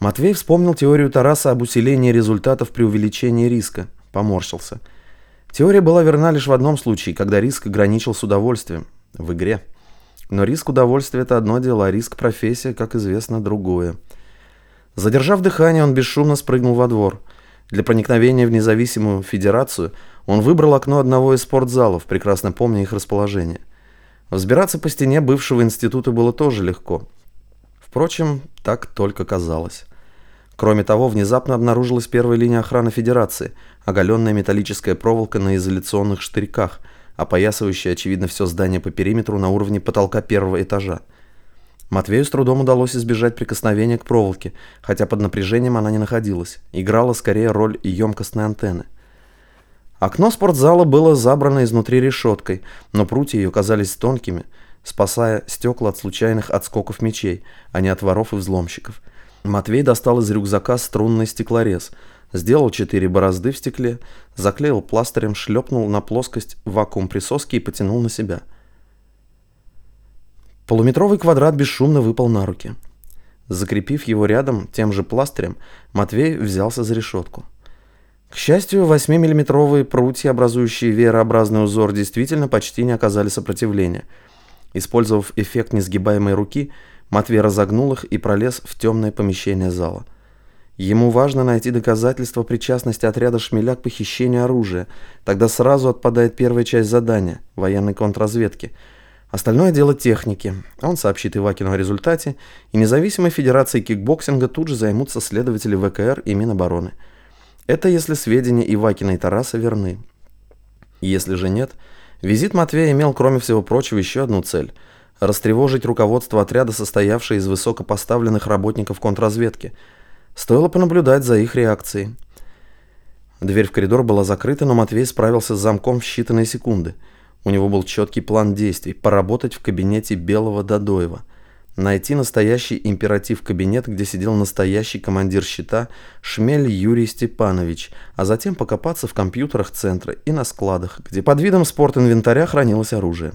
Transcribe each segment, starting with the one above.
Матвей вспомнил теорию Тараса об усилении результатов при увеличении риска. Поморщился. Теория была верна лишь в одном случае, когда риск ограничил с удовольствием. В игре. Но риск удовольствия – это одно дело, а риск профессия, как известно, другое. Задержав дыхание, он бесшумно спрыгнул во двор. Для проникновения в независимую федерацию он выбрал окно одного из спортзалов, прекрасно помня их расположение. Взбираться по стене бывшего института было тоже легко. Впрочем, так только казалось. Кроме того, внезапно обнаружилась первая линия охраны Федерации, оголенная металлическая проволока на изоляционных штырьках, опоясывающая, очевидно, все здание по периметру на уровне потолка первого этажа. Матвею с трудом удалось избежать прикосновения к проволоке, хотя под напряжением она не находилась, играла скорее роль емкостной антенны. Окно спортзала было забрано изнутри решеткой, но прутья ее казались тонкими, спасая стекла от случайных отскоков мечей, а не от воров и взломщиков. Матвей достал из рюкзака струнный стеклорез, сделал четыре борозды в стекле, заклеил пластырем, шлепнул на плоскость вакуум присоски и потянул на себя. Полуметровый квадрат бесшумно выпал на руки. Закрепив его рядом тем же пластырем, Матвей взялся за решетку. К счастью, 8-миллиметровые прутья, образующие веерообразный узор, действительно почти не оказали сопротивления. Использовав эффект несгибаемой руки, Матвей разогнул их и пролез в темное помещение зала. Ему важно найти доказательства причастности отряда «Шмеля» к похищению оружия. Тогда сразу отпадает первая часть задания – военной контрразведки. Остальное дело техники. Он сообщит Ивакину о результате, и независимой федерацией кикбоксинга тут же займутся следователи ВКР и Минобороны – это если сведения Ивакина и Тараса верны. Если же нет, визит Матвея имел, кроме всего прочего, еще одну цель – растревожить руководство отряда, состоявшее из высокопоставленных работников контрразведки. Стоило понаблюдать за их реакцией. Дверь в коридор была закрыта, но Матвей справился с замком в считанные секунды. У него был четкий план действий – поработать в кабинете Белого Дадоева – найти настоящий императив-кабинет, где сидел настоящий командир щита Шмель Юрий Степанович, а затем покопаться в компьютерах центра и на складах, где под видом спортинвентаря хранилось оружие.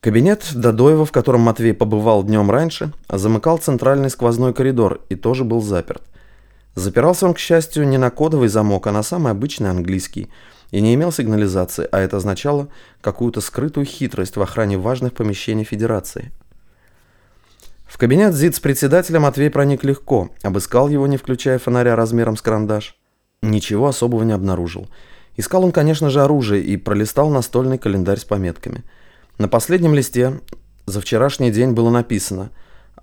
Кабинет Дадоева, в котором Матвей побывал днем раньше, замыкал центральный сквозной коридор и тоже был заперт. Запирался он, к счастью, не на кодовый замок, а на самый обычный английский, и не имел сигнализации, а это означало какую-то скрытую хитрость в охране важных помещений Федерации – в кабинет ЗИЦ-председателя Матвей проник легко, обыскал его, не включая фонаря размером с карандаш. Ничего особого не обнаружил. Искал он, конечно же, оружие и пролистал настольный календарь с пометками. На последнем листе за вчерашний день было написано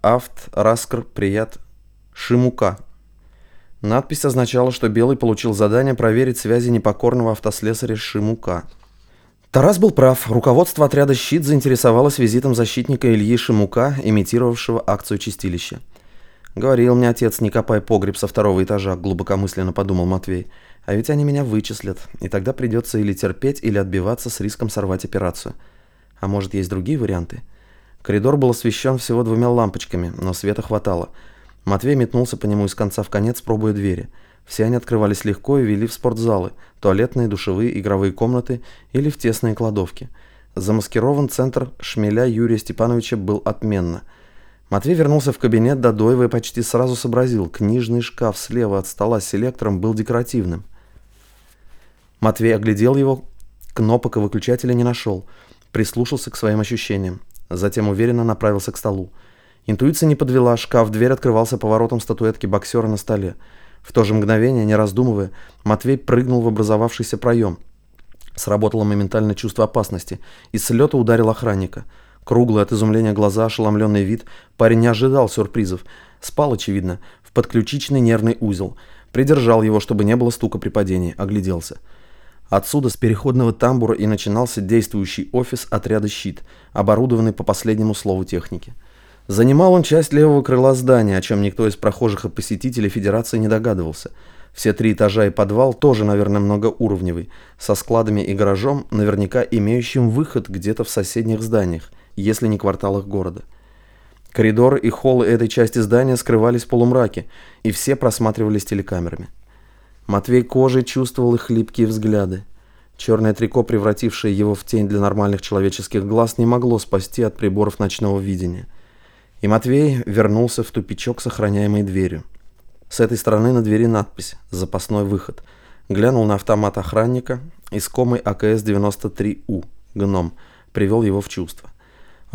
«Авт Раскр Прият Шимука». Надпись означала, что Белый получил задание проверить связи непокорного автослесаря Шимука. Тарас был прав. Руководство отряда «Щит» заинтересовалось визитом защитника Ильи Шимука, имитировавшего акцию чистилища. «Говорил мне отец, не копай погреб со второго этажа», — глубокомысленно подумал Матвей. «А ведь они меня вычислят, и тогда придется или терпеть, или отбиваться с риском сорвать операцию. А может, есть другие варианты?» Коридор был освещен всего двумя лампочками, но света хватало. Матвей метнулся по нему из конца в конец, пробуя двери — все они открывались легко и вели в спортзалы, туалетные, душевые, игровые комнаты или в тесные кладовки. Замаскирован центр шмеля Юрия Степановича был отменно. Матвей вернулся в кабинет Дадоева и почти сразу сообразил, книжный шкаф слева от стола с селектором был декоративным. Матвей оглядел его, кнопок и выключателя не нашел, прислушался к своим ощущениям, затем уверенно направился к столу. Интуиция не подвела, шкаф-дверь открывался поворотом статуэтки боксера на столе. В то же мгновение, не раздумывая, Матвей прыгнул в образовавшийся проем. Сработало моментальное чувство опасности, и с лета ударил охранника. Круглый от изумления глаза, ошеломленный вид, парень не ожидал сюрпризов. Спал, очевидно, в подключичный нервный узел. Придержал его, чтобы не было стука при падении, огляделся. Отсюда с переходного тамбура и начинался действующий офис отряда «Щит», оборудованный по последнему слову техники. Занимал он часть левого крыла здания, о чем никто из прохожих и посетителей Федерации не догадывался. Все три этажа и подвал тоже, наверное, многоуровневый, со складами и гаражом, наверняка имеющим выход где-то в соседних зданиях, если не кварталах города. Коридоры и холлы этой части здания скрывались в полумраке, и все просматривались телекамерами. Матвей кожей чувствовал их хлипкие взгляды. Черное трико, превратившее его в тень для нормальных человеческих глаз, не могло спасти от приборов ночного видения. И Матвей вернулся в тупичок с охраняемой дверью. С этой стороны на двери надпись «Запасной выход». Глянул на автомат охранника, искомый АКС-93У, гном, привел его в чувство.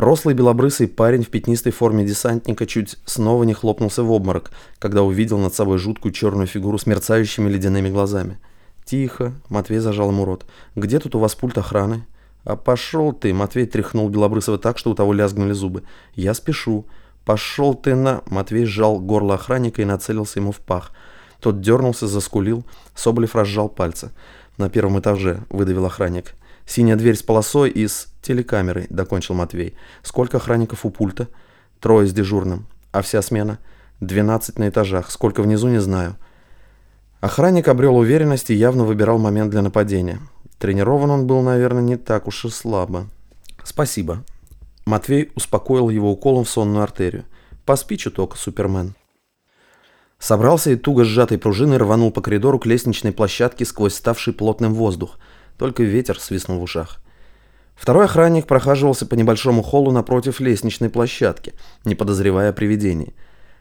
Рослый белобрысый парень в пятнистой форме десантника чуть снова не хлопнулся в обморок, когда увидел над собой жуткую черную фигуру с мерцающими ледяными глазами. «Тихо», — Матвей зажал ему рот. «Где тут у вас пульт охраны?» «А пошел ты!» — Матвей тряхнул Белобрысова так, что у того лязгнули зубы. «Я спешу». «Пошел ты на...» — Матвей сжал горло охранника и нацелился ему в пах. Тот дернулся, заскулил. Соболев разжал пальцы. «На первом этаже», — выдавил охранник. «Синяя дверь с полосой и с телекамерой», — докончил Матвей. «Сколько охранников у пульта?» «Трое с дежурным. А вся смена?» «Двенадцать на этажах. Сколько внизу, не знаю». Охранник обрел уверенность и явно выбирал момент для нападения. Тренирован он был, наверное, не так уж и слабо. «Спасибо». Матвей успокоил его уколом в сонную артерию. «Поспи чуток, Супермен». Собрался и туго сжатой пружиной рванул по коридору к лестничной площадке сквозь ставший плотным воздух. Только ветер свистнул в ушах. Второй охранник прохаживался по небольшому холлу напротив лестничной площадки, не подозревая о.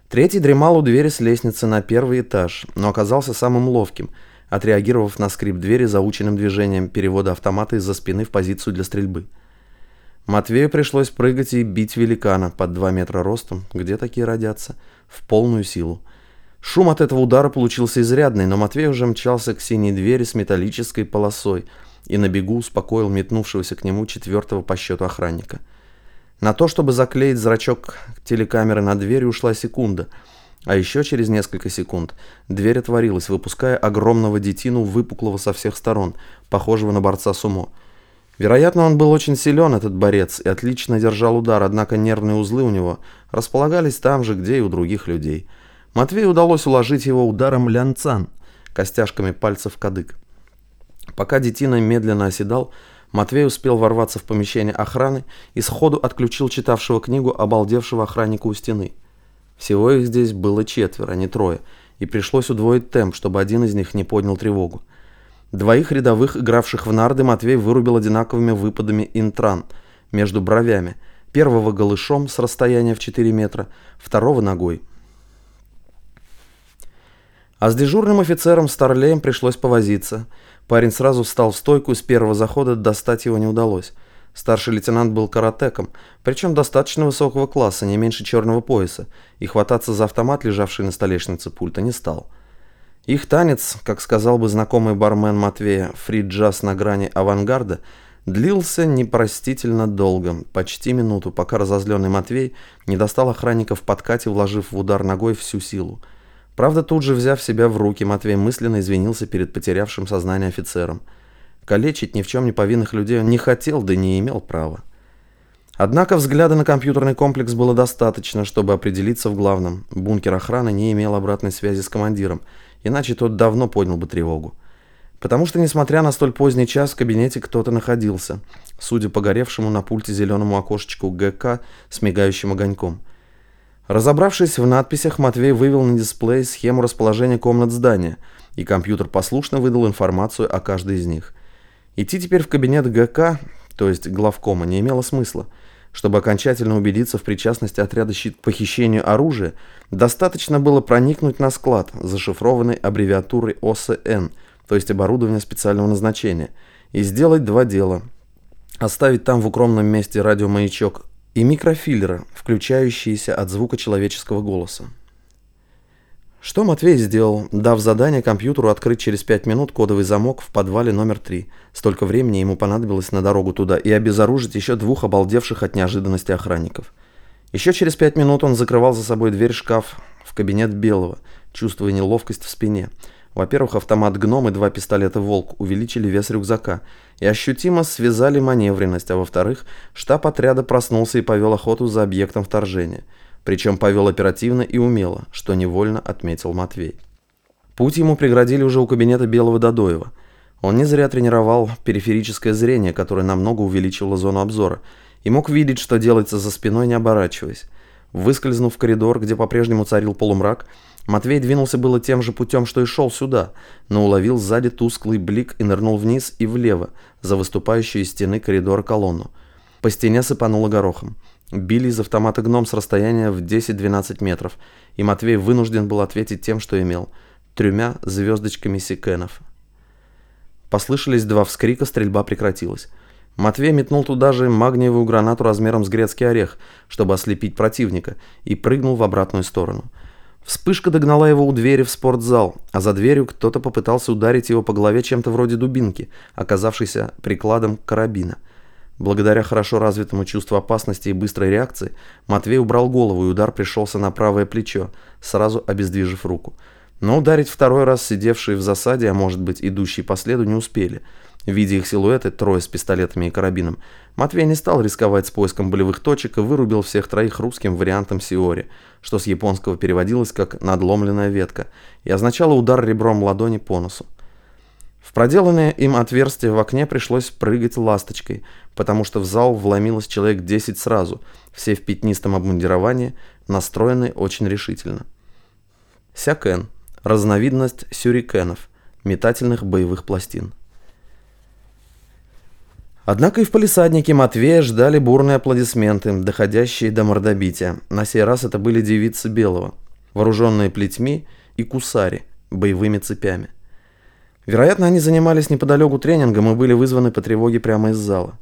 Третий дремал у двери с лестницы на первый этаж, но оказался самым ловким – отреагировав на скрип двери заученным движением перевода автомата из-за спины в позицию для стрельбы. Матвею пришлось прыгать и бить великана под 2 метра ростом, где такие родятся, в полную силу. Шум от этого удара получился изрядный, но Матвей уже мчался к синей двери с металлической полосой и на бегу успокоил метнувшегося к нему четвертого по счету охранника. На то, чтобы заклеить зрачок телекамеры на двери, ушла секунда – а еще через несколько секунд дверь отворилась, выпуская огромного детину, выпуклого со всех сторон, похожего на борца сумо. Вероятно, он был очень силен, этот борец, и отлично держал удар, однако нервные узлы у него располагались там же, где и у других людей. Матвею удалось уложить его ударом лянцан, костяшками пальцев кадык. Пока детина медленно оседал, Матвей успел ворваться в помещение охраны и сходу отключил читавшего книгу обалдевшего охранника у стены – всего их здесь было четверо, а не трое, и пришлось удвоить темп, чтобы один из них не поднял тревогу. Двоих рядовых, игравших в нарды, Матвей вырубил одинаковыми выпадами интран между бровями. Первого голышом с расстояния в 4 метра, второго ногой. А с дежурным офицером Старлеем пришлось повозиться. Парень сразу встал в стойку, и с первого захода достать его не удалось. Старший лейтенант был каратеком, причем достаточно высокого класса, не меньше черного пояса, и хвататься за автомат, лежавший на столешнице пульта, не стал. Их танец, как сказал бы знакомый бармен Матвея, фри-джаз на грани авангарда, длился непростительно долго, почти минуту, пока разозленный Матвей не достал охранника в подкате, вложив в удар ногой всю силу. Правда, тут же, взяв себя в руки, Матвей мысленно извинился перед потерявшим сознание офицером – Калечить ни в чем не повинных людей он не хотел, да не имел права. Однако взгляда на компьютерный комплекс было достаточно, чтобы определиться в главном. Бункер охраны не имел обратной связи с командиром, иначе тот давно поднял бы тревогу. Потому что, несмотря на столь поздний час, в кабинете кто-то находился, судя по горевшему на пульте зеленому окошечку ГК с мигающим огоньком. Разобравшись в надписях, Матвей вывел на дисплей схему расположения комнат здания, и компьютер послушно выдал информацию о каждой из них. Идти теперь в кабинет ГК, то есть главкома, не имело смысла. Чтобы окончательно убедиться в причастности отряда щит к похищению оружия, достаточно было проникнуть на склад, зашифрованный аббревиатурой ОСН, то есть оборудование специального назначения, и сделать два дела. Оставить там в укромном месте радиомаячок и микрофильтры, включающиеся от звука человеческого голоса. Что Матвей сделал, дав задание компьютеру открыть через 5 минут кодовый замок в подвале номер 3. Столько времени ему понадобилось на дорогу туда и обезоружить еще двух обалдевших от неожиданности охранников. Еще через 5 минут он закрывал за собой дверь шкаф в кабинет Белого, чувствуя неловкость в спине. Во-первых, автомат «Гном» и два пистолета «Волк» увеличили вес рюкзака и ощутимо связали маневренность, а во-вторых, штаб отряда проснулся и повел охоту за объектом вторжения – причем повел оперативно и умело, что невольно отметил Матвей. Путь ему преградили уже у кабинета Белого Додоева. Он не зря тренировал периферическое зрение, которое намного увеличивало зону обзора, и мог видеть, что делается за спиной, не оборачиваясь. Выскользнув в коридор, где по-прежнему царил полумрак, Матвей двинулся было тем же путем, что и шел сюда, но уловил сзади тусклый блик и нырнул вниз и влево, за выступающую из стены коридора колонну. По стене сыпануло горохом. Били из автомата гном с расстояния в 10-12 метров, и Матвей вынужден был ответить тем, что имел – тремя звездочками секенов. Послышались два вскрика, стрельба прекратилась. Матвей метнул туда же магниевую гранату размером с грецкий орех, чтобы ослепить противника, и прыгнул в обратную сторону. Вспышка догнала его у двери в спортзал, а за дверью кто-то попытался ударить его по голове чем-то вроде дубинки, оказавшейся прикладом карабина. Благодаря хорошо развитому чувству опасности и быстрой реакции, Матвей убрал голову, и удар пришелся на правое плечо, сразу обездвижив руку. Но ударить второй раз сидевшие в засаде, а может быть идущие по следу, не успели. Видя их силуэты, трое с пистолетами и карабином, Матвей не стал рисковать с поиском болевых точек и вырубил всех троих русским вариантом сиори, что с японского переводилось как «надломленная ветка» и означало удар ребром ладони по носу. В проделанное им отверстие в окне пришлось прыгать ласточкой, потому что в зал вломилось человек 10 сразу, все в пятнистом обмундировании, настроенные очень решительно. Сякен – разновидность сюрикенов, метательных боевых пластин. Однако и в палисаднике Матвея ждали бурные аплодисменты, доходящие до мордобития. На сей раз это были девицы Белого, вооруженные плетьми и кусари, боевыми цепями. Вероятно, они занимались неподалеку тренингом и были вызваны по тревоге прямо из зала.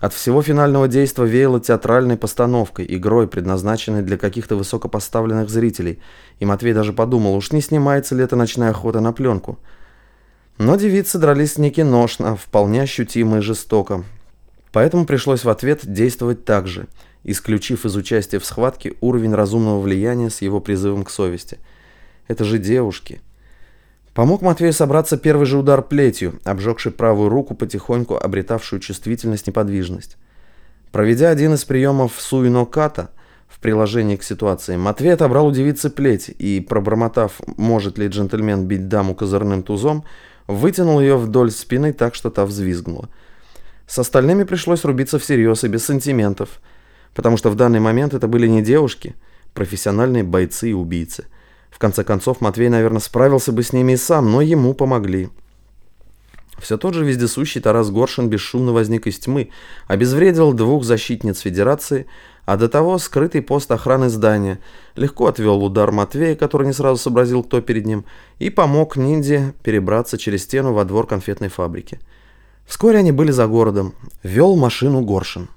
От всего финального действа веяло театральной постановкой, игрой, предназначенной для каких-то высокопоставленных зрителей, и Матвей даже подумал, уж не снимается ли эта ночная охота на пленку. Но девицы дрались не киношно, вполне ощутимо и жестоко. Поэтому пришлось в ответ действовать так же, исключив из участия в схватке уровень разумного влияния с его призывом к совести. Это же девушки. Помог Матвею собраться первый же удар плетью, обжегший правую руку, потихоньку обретавшую чувствительность неподвижность. Проведя один из приемов суиноката в приложении к ситуации, Матвей отобрал у девицы плеть и, пробормотав, может ли джентльмен бить даму козырным тузом, вытянул ее вдоль спины так, что та взвизгнула. С остальными пришлось рубиться всерьез и без сантиментов, потому что в данный момент это были не девушки, профессиональные бойцы и убийцы. В конце концов, Матвей, наверное, справился бы с ними и сам, но ему помогли. Все тот же вездесущий Тарас Горшин бесшумно возник из тьмы, обезвредил двух защитниц Федерации, а до того скрытый пост охраны здания, легко отвел удар Матвея, который не сразу сообразил, кто перед ним, и помог ниндзя перебраться через стену во двор конфетной фабрики. Вскоре они были за городом. Вел машину Горшин.